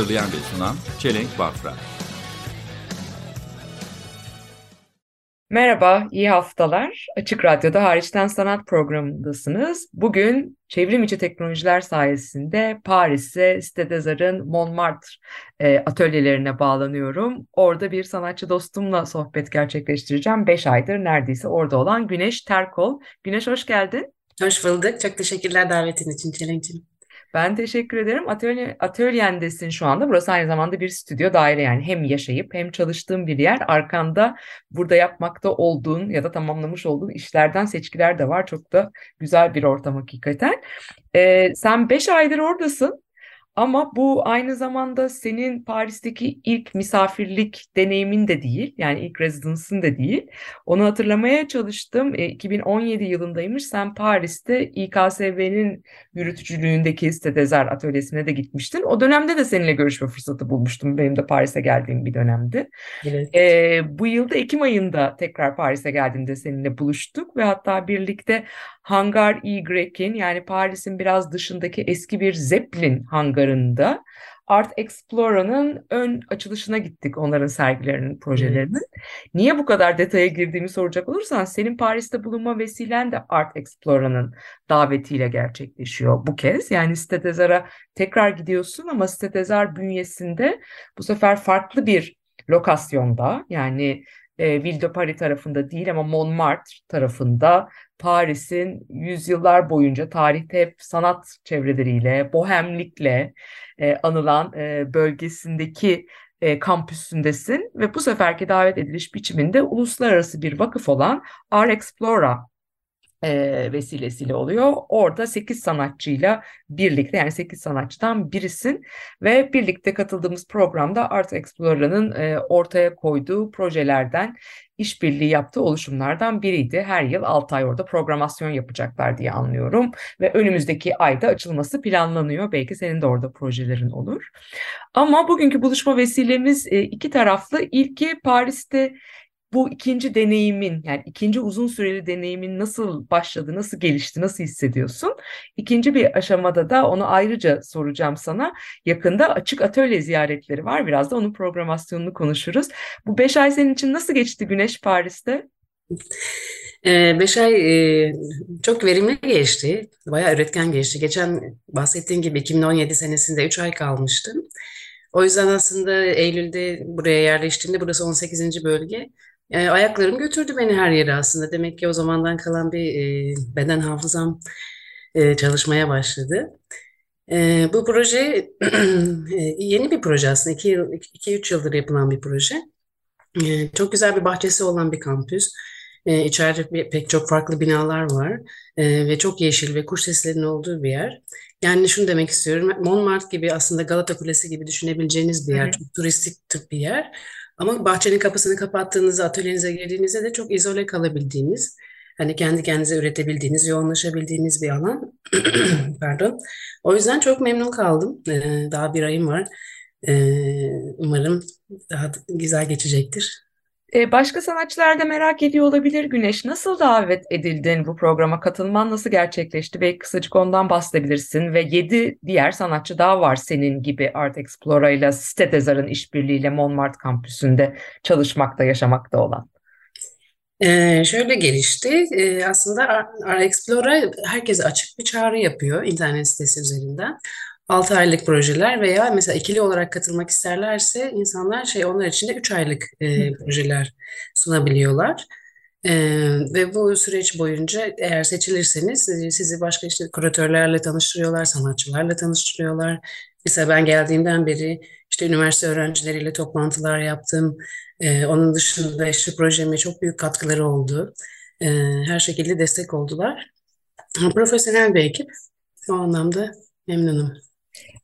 Hazırlayan ve sunan Çelenk Bafra. Merhaba, iyi haftalar. Açık Radyo'da Hariçten Sanat programındasınız. Bugün çevrim içi teknolojiler sayesinde Paris'e Stedezar'ın Montmartre e, atölyelerine bağlanıyorum. Orada bir sanatçı dostumla sohbet gerçekleştireceğim. Beş aydır neredeyse orada olan Güneş Terkol. Güneş hoş geldin. Hoş bulduk. Çok teşekkürler davetin için Çelenk'ciğim. Ben teşekkür ederim. Atölye, atölyendesin şu anda. Burası aynı zamanda bir stüdyo daire yani hem yaşayıp hem çalıştığın bir yer. Arkanda burada yapmakta olduğun ya da tamamlamış olduğun işlerden seçkiler de var. Çok da güzel bir ortam hakikaten. Ee, sen beş aydır oradasın. Ama bu aynı zamanda senin Paris'teki ilk misafirlik deneyimin de değil. Yani ilk residence'ın de değil. Onu hatırlamaya çalıştım. E, 2017 yılındaymış. Sen Paris'te İKSV'nin yürütücülüğündeki Stedezar atölyesine de gitmiştin. O dönemde de seninle görüşme fırsatı bulmuştum. Benim de Paris'e geldiğim bir dönemdi. Evet. E, bu yılda Ekim ayında tekrar Paris'e geldiğimde seninle buluştuk ve hatta birlikte Hangar Y'in yani Paris'in biraz dışındaki eski bir Zeppelin hangarında Art Explora'nın ön açılışına gittik onların sergilerinin, projelerinin. Niye bu kadar detaya girdiğimi soracak olursan senin Paris'te bulunma vesilen de Art Explora'nın davetiyle gerçekleşiyor bu kez. Yani Stedezar'a tekrar gidiyorsun ama Stedezar bünyesinde bu sefer farklı bir lokasyonda yani e, Ville de Paris tarafında değil ama Montmartre tarafında Paris'in yüzyıllar boyunca tarihte hep sanat çevreleriyle, bohemlikle e, anılan e, bölgesindeki e, kampüsündesin ve bu seferki davet ediliş biçiminde uluslararası bir vakıf olan Art Explora e, vesilesiyle oluyor. Orada 8 sanatçıyla birlikte yani 8 sanatçıdan birisin ve birlikte katıldığımız programda Art Explorer'ın e, ortaya koyduğu projelerden işbirliği yaptığı oluşumlardan biriydi. Her yıl 6 ay orada programasyon yapacaklar diye anlıyorum ve önümüzdeki ayda açılması planlanıyor. Belki senin de orada projelerin olur. Ama bugünkü buluşma vesilemiz e, iki taraflı. İlki Paris'te bu ikinci deneyimin yani ikinci uzun süreli deneyimin nasıl başladı, nasıl gelişti, nasıl hissediyorsun? İkinci bir aşamada da onu ayrıca soracağım sana. Yakında açık atölye ziyaretleri var. Biraz da onun programasyonunu konuşuruz. Bu beş ay senin için nasıl geçti Güneş Paris'te? Ee, beş ay e, çok verimli geçti. Bayağı üretken geçti. Geçen bahsettiğim gibi 2017 senesinde 3 ay kalmıştım. O yüzden aslında Eylül'de buraya yerleştiğimde burası 18. bölge. E, ayaklarım götürdü beni her yere aslında. Demek ki o zamandan kalan bir e, beden hafızam e, çalışmaya başladı. E, bu proje e, yeni bir proje aslında. 2-3 yıldır yapılan bir proje. E, çok güzel bir bahçesi olan bir kampüs. E, içeride pek çok farklı binalar var. E, ve çok yeşil ve kuş seslerinin olduğu bir yer. Yani şunu demek istiyorum. Montmartre gibi aslında Galata Kulesi gibi düşünebileceğiniz bir yer. hı. Çok turistik bir yer. Ama bahçenin kapısını kapattığınızda, atölyenize girdiğinizde de çok izole kalabildiğiniz, hani kendi kendinize üretebildiğiniz, yoğunlaşabildiğiniz bir alan. Pardon. O yüzden çok memnun kaldım. Ee, daha bir ayım var. Ee, umarım daha güzel geçecektir. E, başka sanatçılar da merak ediyor olabilir Güneş. Nasıl davet edildin bu programa? Katılman nasıl gerçekleşti? Belki kısacık ondan bahsedebilirsin. Ve 7 diğer sanatçı daha var senin gibi Art Explora ile Stedezar'ın işbirliğiyle Montmartre kampüsünde çalışmakta, yaşamakta olan. Ee, şöyle gelişti. Ee, aslında Ar- Ar Explora herkese açık bir çağrı yapıyor internet sitesi üzerinden. 6 aylık projeler veya mesela ikili olarak katılmak isterlerse insanlar şey onlar için de 3 aylık e, projeler sunabiliyorlar. Ee, ve bu süreç boyunca eğer seçilirseniz e, sizi başka işte küratörlerle tanıştırıyorlar, sanatçılarla tanıştırıyorlar. Mesela ben geldiğimden beri işte üniversite öğrencileriyle toplantılar yaptım. Ee, onun dışında işte projeme çok büyük katkıları oldu. Ee, her şekilde destek oldular. Profesyonel bir ekip. O anlamda memnunum.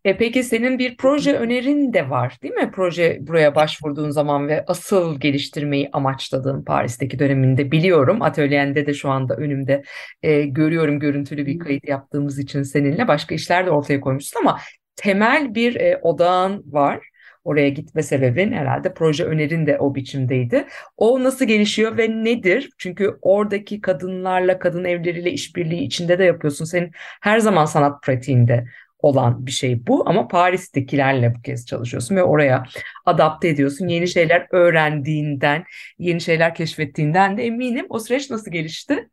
E peki senin bir proje önerin de var, değil mi? Proje buraya başvurduğun zaman ve asıl geliştirmeyi amaçladığın Paris'teki döneminde biliyorum. Atölyende de şu anda önümde e, görüyorum görüntülü bir kayıt yaptığımız için seninle. Başka işler de ortaya koymuşsun ama temel bir e, odağın var. Oraya gitme sebebin herhalde proje önerin de o biçimdeydi. O nasıl gelişiyor ve nedir? Çünkü oradaki kadınlarla, kadın evleriyle işbirliği içinde de yapıyorsun. Senin her zaman sanat pratiğinde olan bir şey bu ama Paris'tekilerle bu kez çalışıyorsun ve oraya adapte ediyorsun. Yeni şeyler öğrendiğinden, yeni şeyler keşfettiğinden de eminim. O süreç nasıl gelişti?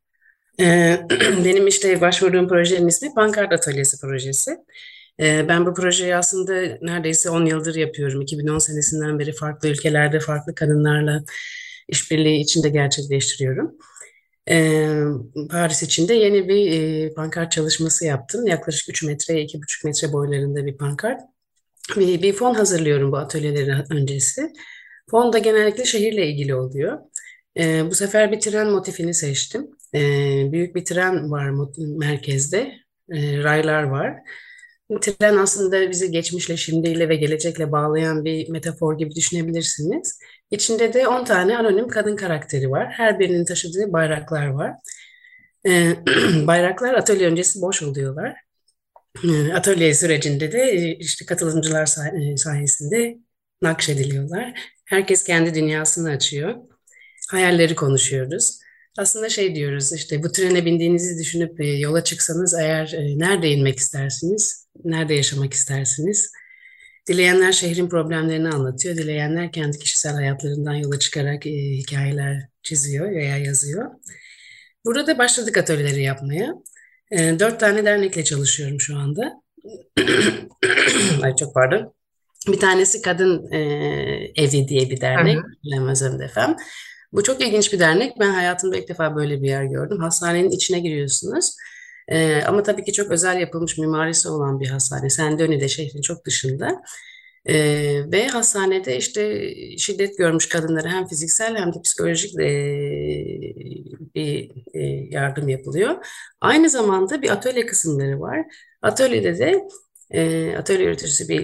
Ee, benim işte başvurduğum projenin ismi Pankart Atölyesi projesi. Ee, ben bu projeyi aslında neredeyse 10 yıldır yapıyorum. 2010 senesinden beri farklı ülkelerde farklı kadınlarla işbirliği içinde gerçekleştiriyorum. Ee, Paris içinde yeni bir e, pankart çalışması yaptım. Yaklaşık 3 metre, 2,5 metre boylarında bir pankart. Bir, bir fon hazırlıyorum bu atölyeleri öncesi. Fon da genellikle şehirle ilgili oluyor. Bu sefer bir tren motifini seçtim. Büyük bir tren var merkezde. Ee, raylar var. Tren aslında bizi geçmişle, şimdiyle ve gelecekle bağlayan bir metafor gibi düşünebilirsiniz. İçinde de 10 tane anonim kadın karakteri var. Her birinin taşıdığı bayraklar var. Ee, bayraklar atölye öncesi boş oluyorlar. Ee, atölye sürecinde de e, işte katılımcılar say- e, sayesinde nakşediliyorlar. Herkes kendi dünyasını açıyor. Hayalleri konuşuyoruz. Aslında şey diyoruz işte bu trene bindiğinizi düşünüp e, yola çıksanız eğer e, nerede inmek istersiniz? Nerede yaşamak istersiniz? Dileyenler şehrin problemlerini anlatıyor. Dileyenler kendi kişisel hayatlarından yola çıkarak e, hikayeler çiziyor veya yazıyor. Burada başladık atölyeleri yapmaya. Dört tane dernekle çalışıyorum şu anda. Ay çok pardon. Bir tanesi Kadın e, Evi diye bir dernek. Lemezem Defem. Bu çok ilginç bir dernek. Ben hayatımda ilk defa böyle bir yer gördüm. Hastanenin içine giriyorsunuz. Ee, ama tabii ki çok özel yapılmış mimarisi olan bir hastane. Saint-Denis'de şehrin çok dışında. Ee, ve hastanede işte şiddet görmüş kadınlara hem fiziksel hem de psikolojik e, bir e, yardım yapılıyor. Aynı zamanda bir atölye kısımları var. Atölyede de e, atölye yöneticisi bir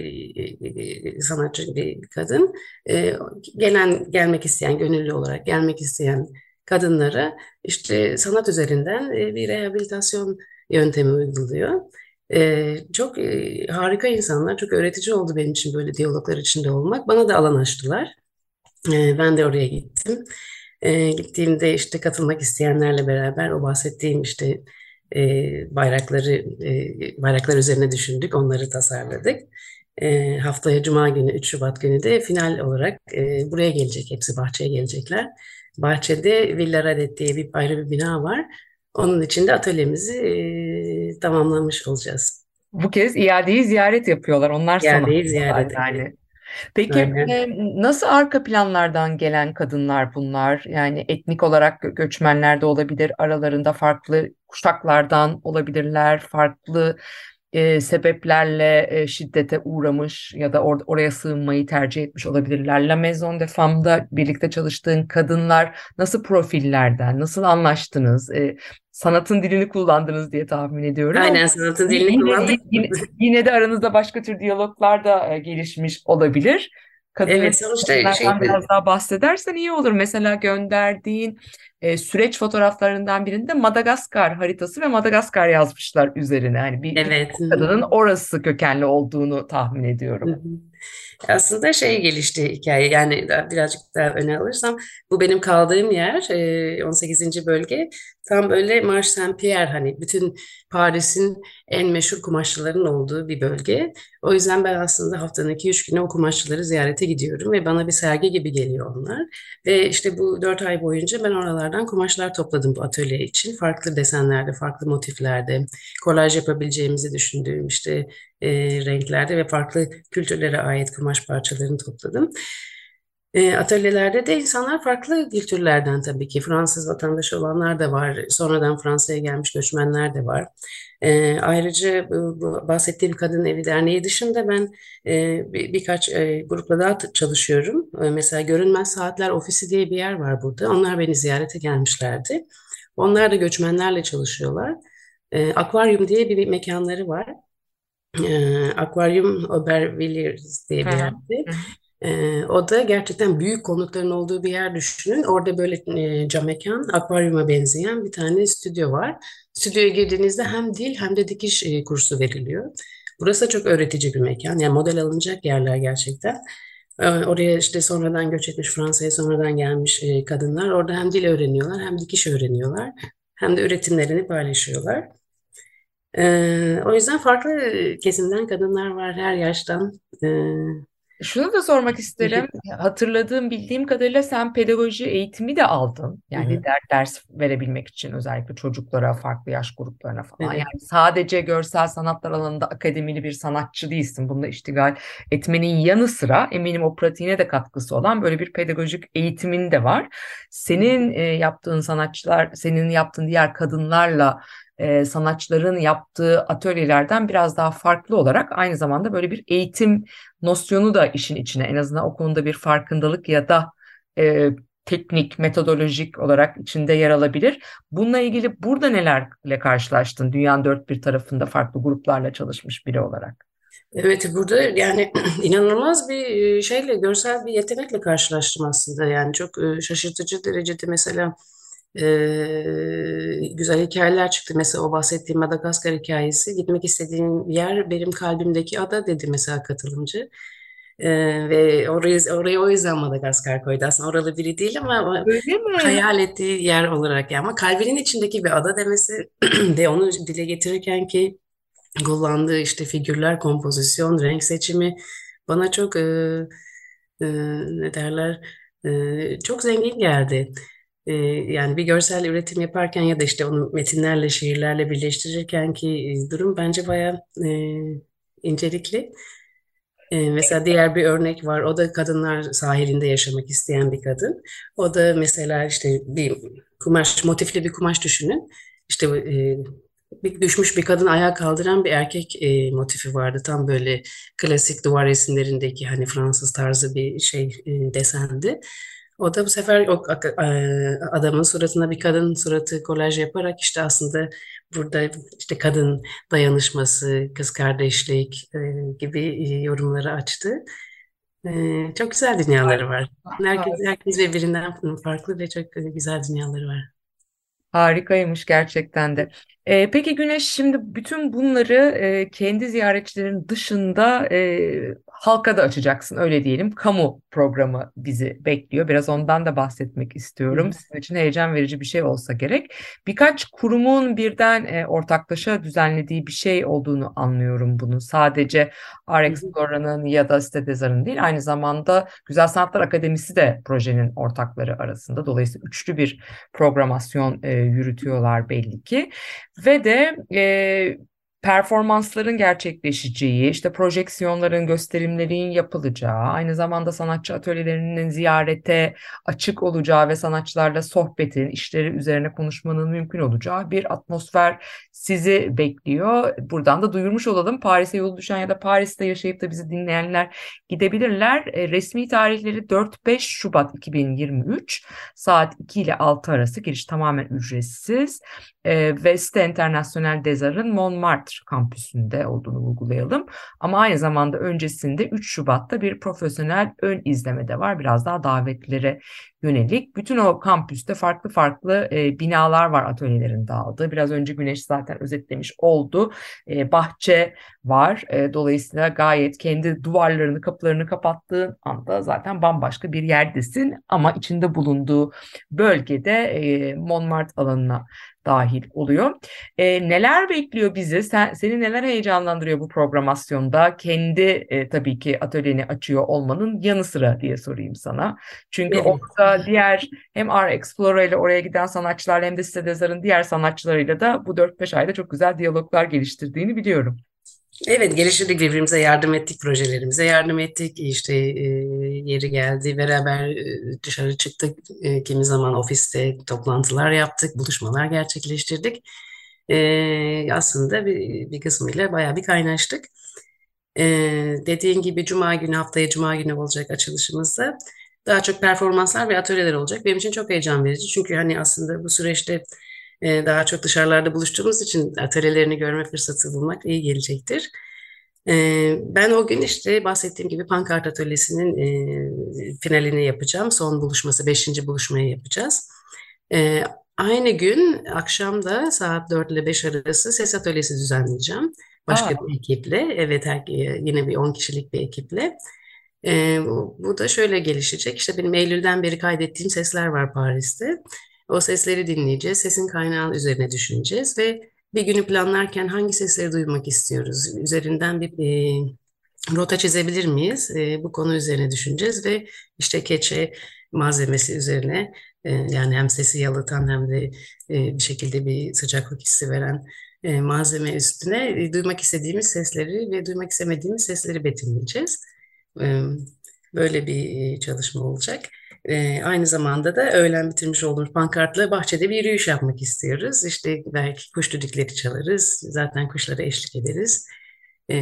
e, sanatçı bir kadın e, gelen gelmek isteyen gönüllü olarak gelmek isteyen kadınlara işte sanat üzerinden e, bir rehabilitasyon yöntemi uyguluyor. E, çok e, harika insanlar, çok öğretici oldu benim için böyle diyaloglar içinde olmak. Bana da alan açtılar. E, ben de oraya gittim. E, gittiğimde işte katılmak isteyenlerle beraber o bahsettiğim işte e, bayrakları e, bayraklar üzerine düşündük, onları tasarladık. E, haftaya Cuma günü 3 Şubat günü de final olarak e, buraya gelecek, hepsi bahçeye gelecekler. Bahçede Villa Radet diye bir ayrı bir bina var. Onun için de atölyemizi e, tamamlamış olacağız. Bu kez iadeyi ziyaret yapıyorlar. Onlar sana İadeyi ziyaret yani. Peki e, nasıl arka planlardan gelen kadınlar bunlar? Yani etnik olarak gö- göçmenler de olabilir, aralarında farklı kuşaklardan olabilirler, farklı e, sebeplerle e, şiddete uğramış ya da or- oraya sığınmayı tercih etmiş olabilirler. La Maison de Femme'da birlikte çalıştığın kadınlar nasıl profillerden, nasıl anlaştınız? E, sanatın dilini kullandınız diye tahmin ediyorum Aynen sanatın dilini Yine, kullandık. yine, yine de aranızda başka tür diyaloglar da e, gelişmiş olabilir. Kadın Evet sonuçta şey biraz daha bahsedersen iyi olur. Mesela gönderdiğin e, süreç fotoğraflarından birinde Madagaskar haritası ve Madagaskar yazmışlar üzerine. Yani bir, evet. kadının orası kökenli olduğunu tahmin ediyorum. hı. Aslında şey gelişti hikaye yani birazcık daha öne alırsam bu benim kaldığım yer e, 18. bölge tam böyle Marche Saint-Pierre hani bütün Paris'in en meşhur kumaşçıların olduğu bir bölge. O yüzden ben aslında haftanın 2-3 günü o kumaşçıları ziyarete gidiyorum ve bana bir sergi gibi geliyor onlar. Ve işte bu 4 ay boyunca ben oralardan kumaşlar topladım bu atölye için. Farklı desenlerde, farklı motiflerde, kolaj yapabileceğimizi düşündüğüm işte e, renklerde ve farklı kültürlere ait kumaş parçalarını topladım. E, atölyelerde de insanlar farklı kültürlerden tabii ki. Fransız vatandaşı olanlar da var. Sonradan Fransa'ya gelmiş göçmenler de var. E, ayrıca bu bahsettiğim Kadın Evi Derneği dışında ben e, bir, birkaç e, grupla daha çalışıyorum. E, mesela Görünmez Saatler Ofisi diye bir yer var burada. Onlar beni ziyarete gelmişlerdi. Onlar da göçmenlerle çalışıyorlar. E, Akvaryum diye bir, bir mekanları var. E, Aquarium Aubervilliers diye bir yerde. O da gerçekten büyük konutların olduğu bir yer düşünün. Orada böyle cam mekan, akvaryuma benzeyen bir tane stüdyo var. Stüdyoya girdiğinizde hem dil hem de dikiş kursu veriliyor. Burası da çok öğretici bir mekan. Yani model alınacak yerler gerçekten. Oraya işte sonradan göç etmiş Fransa'ya sonradan gelmiş kadınlar orada hem dil öğreniyorlar hem dikiş öğreniyorlar hem de üretimlerini paylaşıyorlar. O yüzden farklı kesimden kadınlar var her yaştan. Şunu da sormak isterim. Hatırladığım, bildiğim kadarıyla sen pedagoji eğitimi de aldın. Yani hı. der, ders verebilmek için özellikle çocuklara, farklı yaş gruplarına falan. Evet. Yani sadece görsel sanatlar alanında akademili bir sanatçı değilsin. Bununla iştigal etmenin yanı sıra eminim o pratiğine de katkısı olan böyle bir pedagojik eğitimin de var. Senin e, yaptığın sanatçılar, senin yaptığın diğer kadınlarla e, sanatçıların yaptığı atölyelerden biraz daha farklı olarak aynı zamanda böyle bir eğitim nosyonu da işin içine en azından o konuda bir farkındalık ya da e, teknik, metodolojik olarak içinde yer alabilir. Bununla ilgili burada nelerle karşılaştın dünyanın dört bir tarafında farklı gruplarla çalışmış biri olarak? Evet burada yani inanılmaz bir e, şeyle görsel bir yetenekle karşılaştım aslında yani çok e, şaşırtıcı derecede mesela e, güzel hikayeler çıktı. Mesela o bahsettiğim Madagaskar hikayesi. Gitmek istediğim yer benim kalbimdeki ada dedi mesela katılımcı. E, ve orayı orayı o yüzden Madagaskar koydu. Aslında oralı biri değil ama Öyle mi? hayal ettiği yer olarak yani ama kalbinin içindeki bir ada demesi de onu dile getirirken ki kullandığı işte figürler, kompozisyon, renk seçimi bana çok e, e, ne derler e, çok zengin geldi. E, yani bir görsel üretim yaparken ya da işte onu metinlerle, şiirlerle birleştirirken ki durum bence bayağı e, incelikli. Mesela diğer bir örnek var. O da kadınlar sahilinde yaşamak isteyen bir kadın. O da mesela işte bir kumaş, motifli bir kumaş düşünün. İşte e, bir düşmüş bir kadın ayağa kaldıran bir erkek e, motifi vardı. Tam böyle klasik duvar resimlerindeki hani Fransız tarzı bir şey e, desendi. O da bu sefer o e, adamın suratına bir kadın suratı kolaj yaparak işte aslında burada işte kadın dayanışması, kız kardeşlik e, gibi e, yorumları açtı. Çok güzel dünyaları var. Herkes, herkes birbirinden farklı ve çok güzel dünyaları var. Harikaymış gerçekten de. Ee, peki Güneş şimdi bütün bunları e, kendi ziyaretçilerin dışında e, halka da açacaksın öyle diyelim. Kamu programı bizi bekliyor. Biraz ondan da bahsetmek istiyorum. hı. Sizin için heyecan verici bir şey olsa gerek. Birkaç kurumun birden e, ortaklaşa düzenlediği bir şey olduğunu anlıyorum bunun. Sadece. R-Explorer'ın ya da Sitedezar'ın değil aynı zamanda Güzel Sanatlar Akademisi de projenin ortakları arasında. Dolayısıyla üçlü bir programasyon e, yürütüyorlar belli ki. Ve de e, performansların gerçekleşeceği, işte projeksiyonların, gösterimlerin yapılacağı, aynı zamanda sanatçı atölyelerinin ziyarete açık olacağı ve sanatçılarla sohbetin, işleri üzerine konuşmanın mümkün olacağı bir atmosfer sizi bekliyor. Buradan da duyurmuş olalım. Paris'e yol düşen ya da Paris'te yaşayıp da bizi dinleyenler gidebilirler. E, resmi tarihleri 4-5 Şubat 2023 saat 2 ile 6 arası giriş tamamen ücretsiz. E, ve Cité International des Arts'ın Kampüsünde olduğunu vurgulayalım. Ama aynı zamanda öncesinde 3 Şubat'ta bir profesyonel ön izleme de var. Biraz daha davetlilere yönelik. Bütün o kampüste farklı farklı e, binalar var atölyelerin dağıldığı. Biraz önce Güneş zaten özetlemiş oldu. E, bahçe var. E, dolayısıyla gayet kendi duvarlarını, kapılarını kapattığın anda zaten bambaşka bir yerdesin. Ama içinde bulunduğu bölgede e, Montmartre alanına dahil oluyor. E, neler bekliyor bizi? Sen, seni neler heyecanlandırıyor bu programasyonda? Kendi e, tabii ki atölyeni açıyor olmanın yanı sıra diye sorayım sana. Çünkü Evet. orada diğer hem R-Explorer ile oraya giden sanatçılarla hem de Sitedezar'ın diğer sanatçılarıyla da bu 4-5 ayda çok güzel diyaloglar geliştirdiğini biliyorum. Evet, geliştirdik birbirimize yardım ettik, projelerimize yardım ettik. İşte e, yeri geldi, beraber e, dışarı çıktık. E, kimi zaman ofiste toplantılar yaptık, buluşmalar gerçekleştirdik. E, aslında bir, bir kısmıyla bayağı bir kaynaştık. E, dediğin gibi Cuma günü, haftaya Cuma günü olacak açılışımızda. Daha çok performanslar ve atölyeler olacak. Benim için çok heyecan verici. Çünkü hani aslında bu süreçte e, daha çok dışarılarda buluştuğumuz için atölyelerini görme fırsatı bulmak iyi gelecektir. Ee, ben o gün işte bahsettiğim gibi pankart atölyesinin e, finalini yapacağım. Son buluşması, beşinci buluşmayı yapacağız. Ee, aynı gün akşam da saat 4 ile 5 arası ses atölyesi düzenleyeceğim. Başka Aa, bir ekiple, evet yine bir 10 kişilik bir ekiple. Ee, bu, bu da şöyle gelişecek. İşte benim Eylül'den beri kaydettiğim sesler var Paris'te. O sesleri dinleyeceğiz, sesin kaynağı üzerine düşüneceğiz ve bir günü planlarken hangi sesleri duymak istiyoruz? Üzerinden bir e, rota çizebilir miyiz? E, bu konu üzerine düşüneceğiz ve işte keçe malzemesi üzerine e, yani hem sesi yalıtan hem de e, bir şekilde bir sıcaklık hissi veren e, malzeme üstüne e, duymak istediğimiz sesleri ve duymak istemediğimiz sesleri betimleyeceğiz. Böyle bir çalışma olacak. E, aynı zamanda da öğlen bitirmiş olduğumuz pankartla bahçede bir yürüyüş yapmak istiyoruz. İşte belki kuş düdükleri çalarız, zaten kuşlara eşlik ederiz e,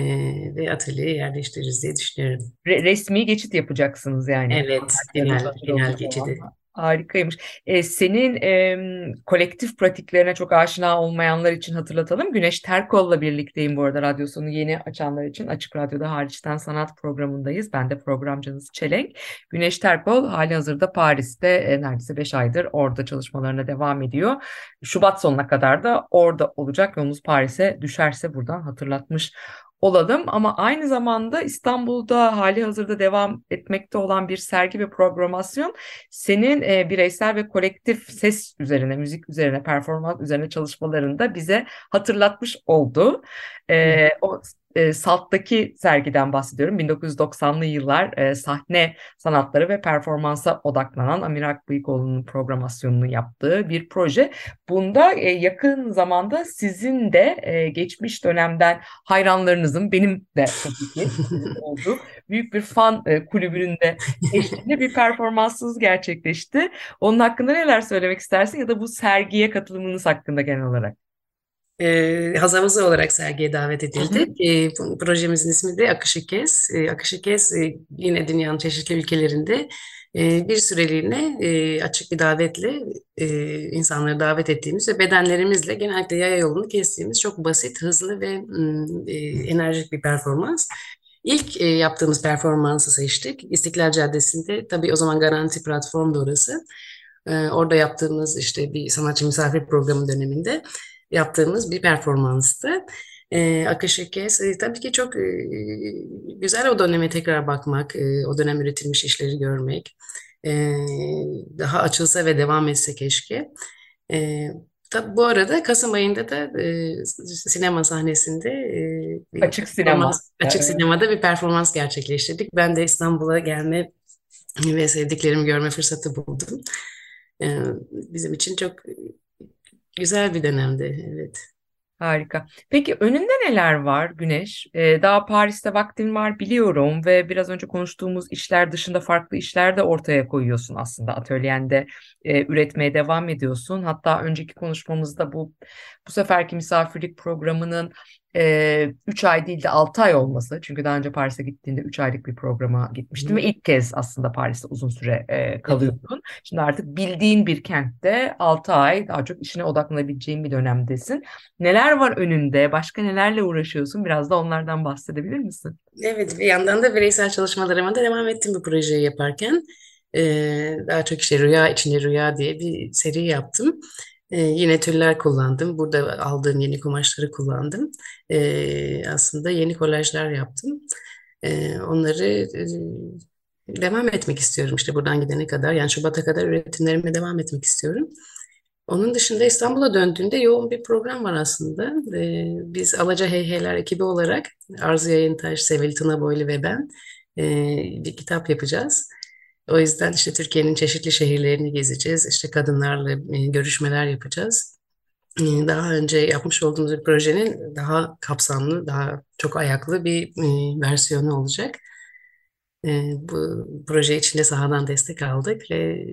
ve atölyeye yerleştiririz diye düşünüyorum. re- resmi geçit yapacaksınız yani. Evet, final olduğu geçidi. zaman. Harikaymış. E, senin em, kolektif pratiklerine çok aşina olmayanlar için hatırlatalım. Güneş Terkol'la birlikteyim bu arada. Radyosunu yeni açanlar için Açık Radyo'da Hariçten Sanat programındayız. Ben de programcınız Çelenk. Güneş Terkol halihazırda Paris'te e, neredeyse 5 aydır orada çalışmalarına devam ediyor. Şubat sonuna kadar da orada olacak. Yolunuz Paris'e düşerse buradan hatırlatmış olalım ama aynı zamanda İstanbul'da hali hazırda devam etmekte olan bir sergi ve programasyon senin e, bireysel ve kolektif ses üzerine, müzik üzerine, performans üzerine çalışmalarında bize hatırlatmış oldu. E, o e, Salt'taki sergiden bahsediyorum. 1990'lı yıllar e, sahne sanatları ve performansa odaklanan Amir Akbıyıkoğlu'nun programasyonunu yaptığı bir proje. Bunda e, yakın zamanda sizin de e, geçmiş dönemden hayranlarınızın benim de tabii ki olduğu büyük bir fan e, kulübünün de eşliğinde bir performansınız gerçekleşti. Onun hakkında neler söylemek istersin ya da bu sergiye katılımınız hakkında genel olarak? Ee, Hazırlığı olarak sergiye davet edildik. Ee, bu projemizin ismi de Akışı Kes. Ee, Akışı Kes e, yine dünyanın çeşitli ülkelerinde e, bir süreliğine e, açık bir davetle e, insanları davet ettiğimiz ve bedenlerimizle genellikle yaya yolunu kestiğimiz çok basit, hızlı ve e, enerjik bir performans. İlk e, yaptığımız performansı seçtik. İstiklal Caddesi'nde tabii o zaman Garanti platformdu orası. Ee, orada yaptığımız işte bir sanatçı misafir programı döneminde yaptığımız bir performanstı. Ee, Akış Kes, e, tabii ki çok e, güzel o döneme tekrar bakmak, e, o dönem üretilmiş işleri görmek. E, daha açılsa ve devam etse keşke. E, tabii bu arada Kasım ayında da e, sinema sahnesinde e, Açık sinema. açık sinemada bir performans gerçekleştirdik. Ben de İstanbul'a gelme ve sevdiklerimi görme fırsatı buldum. Ee, bizim için çok güzel bir dönemdi. Evet. Harika. Peki önünde neler var Güneş? Ee, daha Paris'te vaktin var biliyorum ve biraz önce konuştuğumuz işler dışında farklı işler de ortaya koyuyorsun aslında atölyende e, üretmeye devam ediyorsun. Hatta önceki konuşmamızda bu bu seferki misafirlik programının e, 3 ay değil de 6 ay olması. Çünkü daha önce Paris'e gittiğinde 3 aylık bir programa gitmiştim ve ilk kez aslında Paris'te uzun süre e, kalıyordun. Şimdi artık bildiğin bir kentte 6 ay daha çok işine odaklanabileceğin bir dönemdesin. Neler var önünde? Başka nelerle uğraşıyorsun? Biraz da onlardan bahsedebilir misin? Evet, bir yandan da bireysel çalışmalarıma da devam ettim bu projeyi yaparken. Ee, daha çok işte Rüya içinde Rüya diye bir seri yaptım. Ee, yine tüller kullandım. Burada aldığım yeni kumaşları kullandım. Ee, aslında yeni kolajlar yaptım. Ee, onları e, devam etmek istiyorum işte buradan gidene kadar. Yani Şubat'a kadar üretimlerime devam etmek istiyorum. Onun dışında İstanbul'a döndüğümde yoğun bir program var aslında. Ee, biz Alaca Heyheyler ekibi olarak Arzu Yayıntaş, Sevil Tunaboylu ve ben e, bir kitap yapacağız. O yüzden işte Türkiye'nin çeşitli şehirlerini gezeceğiz. İşte kadınlarla e, görüşmeler yapacağız. E, Daha önce yapmış olduğumuz bir projenin daha kapsamlı, daha çok ayaklı bir e, versiyonu olacak. Bu proje içinde sahadan destek aldık ve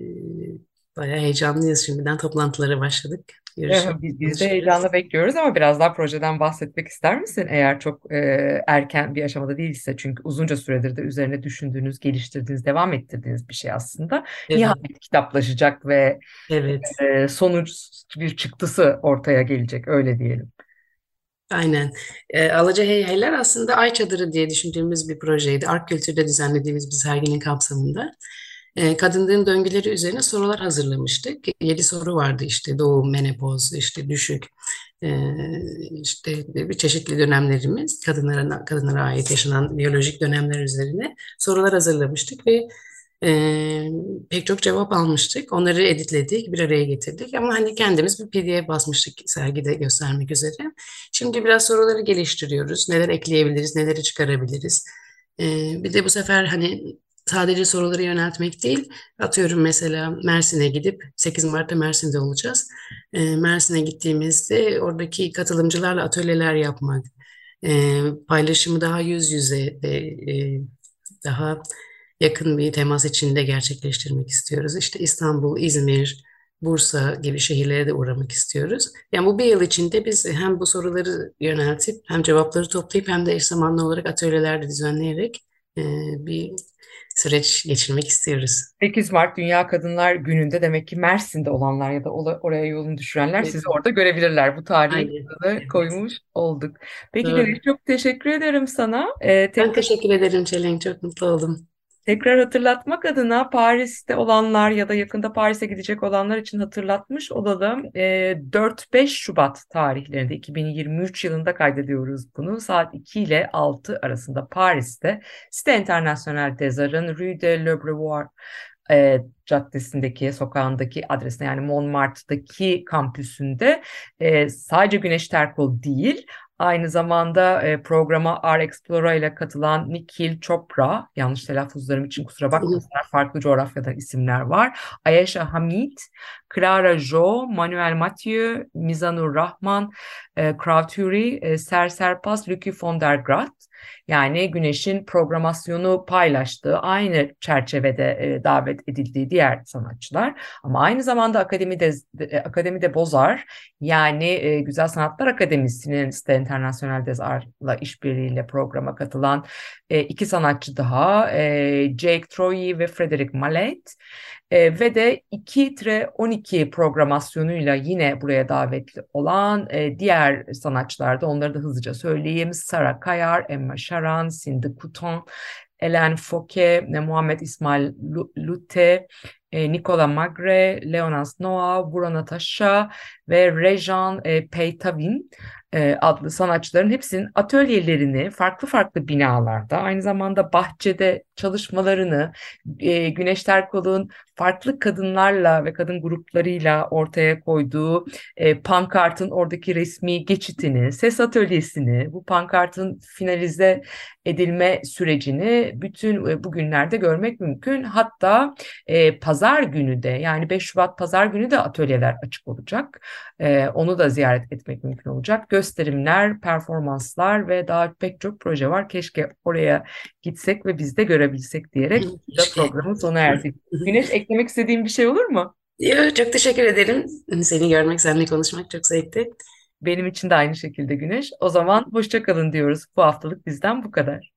bayağı heyecanlıyız şimdiden. Toplantılara başladık. Görüşürüz, Ee, Biz, biz de heyecanla bekliyoruz ama biraz daha projeden bahsetmek ister misin? Eğer çok e, erken bir aşamada değilse çünkü uzunca süredir de üzerine düşündüğünüz, geliştirdiğiniz, devam ettirdiğiniz bir şey aslında. Evet, Nihayet kitaplaşacak ve evet. e, sonuç bir çıktısı ortaya gelecek öyle diyelim. Aynen. E, Alaca Heyheller aslında Ay Çadırı diye düşündüğümüz bir projeydi. Ark Kültür'de düzenlediğimiz bir serginin kapsamında. E, kadınlığın döngüleri üzerine sorular hazırlamıştık. Yedi soru vardı işte doğum, menopoz, işte düşük, e, işte bir çeşitli dönemlerimiz kadınlara kadınlara ait yaşanan biyolojik dönemler üzerine sorular hazırlamıştık ve e, pek çok cevap almıştık. Onları editledik, bir araya getirdik ama hani kendimiz bir PDF basmıştık sergide göstermek üzere. Şimdi biraz soruları geliştiriyoruz. Neler ekleyebiliriz, neleri çıkarabiliriz. E, bir de bu sefer hani sadece soruları yöneltmek değil, atıyorum mesela Mersin'e gidip 8 Mart'ta Mersin'de olacağız. E, Mersin'e gittiğimizde oradaki katılımcılarla atölyeler yapmak, e, paylaşımı daha yüz yüze ve e, daha yakın bir temas içinde gerçekleştirmek istiyoruz. İşte İstanbul, İzmir, Bursa gibi şehirlere de uğramak istiyoruz. Yani bu bir yıl içinde biz hem bu soruları yöneltip hem cevapları toplayıp hem de eş zamanlı olarak atölyelerde düzenleyerek e, bir süreç geçirmek istiyoruz. 8 Mart Dünya Kadınlar Günü'nde demek ki Mersin'de olanlar ya da oraya yolunu düşürenler Evet. sizi orada görebilirler. Bu tarihi Evet. koymuş olduk. Peki Doğru. Güneş çok teşekkür ederim sana. Ee, Ben tek teşekkür ederim Çelenk. Çok mutlu oldum. Tekrar hatırlatmak adına Paris'te olanlar ya da yakında Paris'e gidecek olanlar için hatırlatmış olalım. E, 4-5 Şubat tarihlerinde 2023 yılında kaydediyoruz bunu. Saat 2 ile 6 arasında Paris'te Cité Internationale des Arts'ın Rue de l'Abreuvoir e, caddesindeki, sokağındaki adresine yani Montmartre'daki kampüsünde e, sadece Güneş Terkol değil Aynı zamanda e, programa R Explora ile katılan Nikhil Chopra, yanlış telaffuzlarım için kusura bakmasınlar, farklı coğrafyadan isimler var. Ayesha Hamid, Clara Jo, Manuel Mathieu, Mizanur Rahman, e, Krauturi, e, Ser Serpas, Lucky von der Graat. Yani Güneş'in programasyonu paylaştığı, aynı çerçevede e, davet edildiği diğer sanatçılar. Ama aynı zamanda Akademide, e, Akademide Bozar, yani e, Güzel Sanatlar Akademisi'nin Site International des Arts'la işbirliğiyle programa katılan e, iki sanatçı daha, e, Jake Troy ve Frederick Mallet. E, ve de 2-12 programasyonuyla yine buraya davetli olan e, diğer sanatçılar da onları da hızlıca söyleyeyim. Sara Kayar, Emma Sharan, Cindy Couton, Hélène Fauquet, Muhammed İsmail Lute, e, Nicola Magre, Leonas Noah, Bura Natasha ve Rejan e, Peytavin e, adlı sanatçıların hepsinin atölyelerini farklı farklı binalarda aynı zamanda bahçede çalışmalarını e, Güneş Terkol'un farklı kadınlarla ve kadın gruplarıyla ortaya koyduğu e, pankartın oradaki resmi geçitini, ses atölyesini, bu pankartın finalize edilme sürecini bütün e, bugünlerde görmek mümkün. Hatta e, pazar günü de yani 5 Şubat pazar günü de atölyeler açık olacak. E, onu da ziyaret etmek mümkün olacak. Gösterimler, performanslar ve daha pek çok proje var. Keşke oraya gitsek ve biz de görebilsek diyerek da programı sona erdik. Güneş eklemek istediğin bir şey olur mu? Yo, çok teşekkür ederim. Seni görmek, seninle konuşmak çok zevkli. Benim için de aynı şekilde Güneş. O zaman hoşça kalın diyoruz. Bu haftalık bizden bu kadar.